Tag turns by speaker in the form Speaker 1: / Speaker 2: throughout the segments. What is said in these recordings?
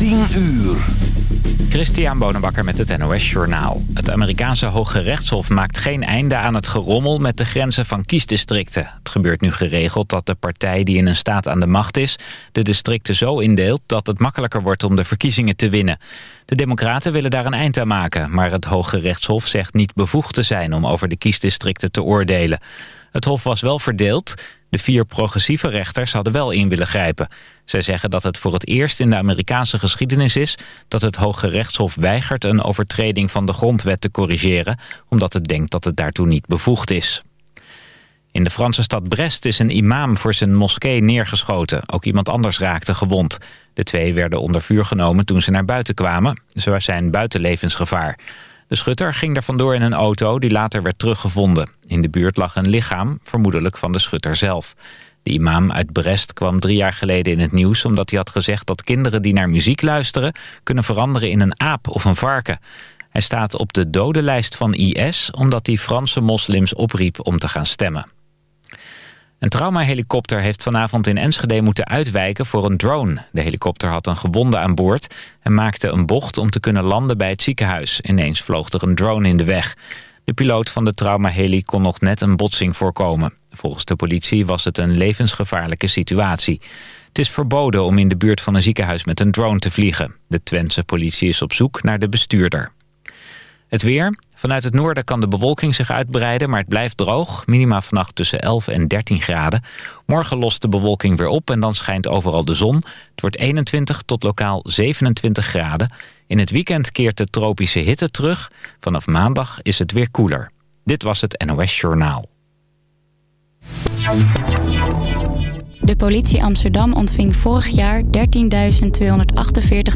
Speaker 1: 10 uur.
Speaker 2: Christian Bonenbakker met het NOS Journaal. Het Amerikaanse Hoge Rechtshof maakt geen einde aan het gerommel met de grenzen van kiesdistricten. Het gebeurt nu geregeld dat de partij die in een staat aan de macht is... de districten zo indeelt dat het makkelijker wordt om de verkiezingen te winnen. De democraten willen daar een eind aan maken... maar het Hoge Rechtshof zegt niet bevoegd te zijn om over de kiesdistricten te oordelen. Het hof was wel verdeeld... De vier progressieve rechters hadden wel in willen grijpen. Zij zeggen dat het voor het eerst in de Amerikaanse geschiedenis is... dat het Hoge Rechtshof weigert een overtreding van de grondwet te corrigeren... omdat het denkt dat het daartoe niet bevoegd is. In de Franse stad Brest is een imam voor zijn moskee neergeschoten. Ook iemand anders raakte gewond. De twee werden onder vuur genomen toen ze naar buiten kwamen. Ze zijn buiten levensgevaar. De schutter ging er vandoor in een auto die later werd teruggevonden. In de buurt lag een lichaam, vermoedelijk van de schutter zelf. De imam uit Brest kwam drie jaar geleden in het nieuws... omdat hij had gezegd dat kinderen die naar muziek luisteren... kunnen veranderen in een aap of een varken. Hij staat op de dodenlijst van IS... omdat hij Franse moslims opriep om te gaan stemmen. Een traumahelikopter heeft vanavond in Enschede moeten uitwijken voor een drone. De helikopter had een gewonde aan boord en maakte een bocht om te kunnen landen bij het ziekenhuis. Ineens vloog er een drone in de weg. De piloot van de traumaheli kon nog net een botsing voorkomen. Volgens de politie was het een levensgevaarlijke situatie. Het is verboden om in de buurt van een ziekenhuis met een drone te vliegen. De Twentse politie is op zoek naar de bestuurder. Het weer. Vanuit het noorden kan de bewolking zich uitbreiden, maar het blijft droog. Minima vannacht tussen 11 en 13 graden. Morgen lost de bewolking weer op en dan schijnt overal de zon. Het wordt 21 tot lokaal 27 graden. In het weekend keert de tropische hitte terug. Vanaf maandag is het weer koeler. Dit was het NOS Journaal.
Speaker 3: De politie Amsterdam ontving vorig jaar 13.248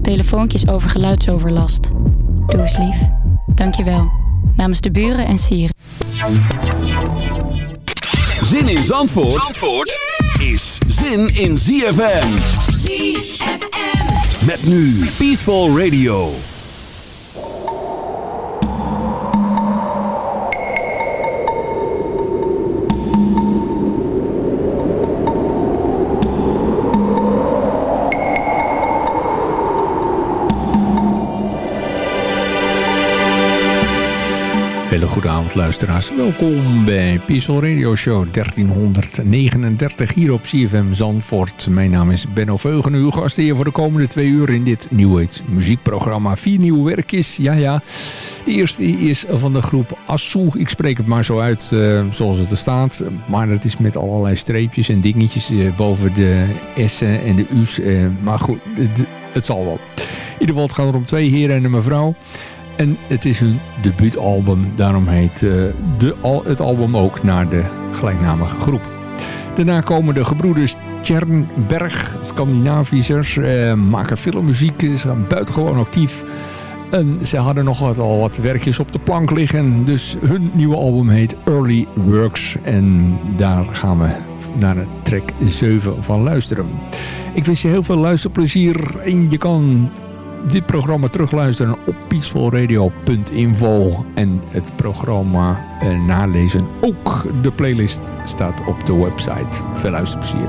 Speaker 3: telefoontjes over geluidsoverlast. Doe eens lief. Dankjewel. Namens de buren en sieren.
Speaker 1: Zin in Zandvoort, Zandvoort is zin in ZFM. ZFM. Met nu Peaceful Radio.
Speaker 4: Hele goede avond luisteraars. Welkom bij Peaceful Radio Show 1339 hier op CFM Zandvoort. Mijn naam is Benno Veugen, uw gast hier voor de komende twee uur in dit Age muziekprogramma. Vier nieuwe werkjes, ja ja. De eerste is van de groep Assou. Ik spreek het maar zo uit uh, zoals het er staat. Maar het is met allerlei streepjes en dingetjes uh, boven de S'en en de U's. Uh, maar goed, het zal wel. In ieder geval, het gaat er om twee heren en een mevrouw. En het is hun debuutalbum. Daarom heet uh, de, al, het album ook naar de gelijknamige groep. Daarna komen de gebroeders Tjernberg, Scandinaviërs, uh, maken filmmuziek. Ze zijn buitengewoon actief. En ze hadden nog wat, al wat werkjes op de plank liggen. Dus hun nieuwe album heet Early Works. En daar gaan we naar track 7 van luisteren. Ik wens je heel veel luisterplezier. En je kan dit programma terugluisteren op peacefulradio.info en het programma eh, nalezen. Ook de playlist staat op de website. Veel luisterplezier.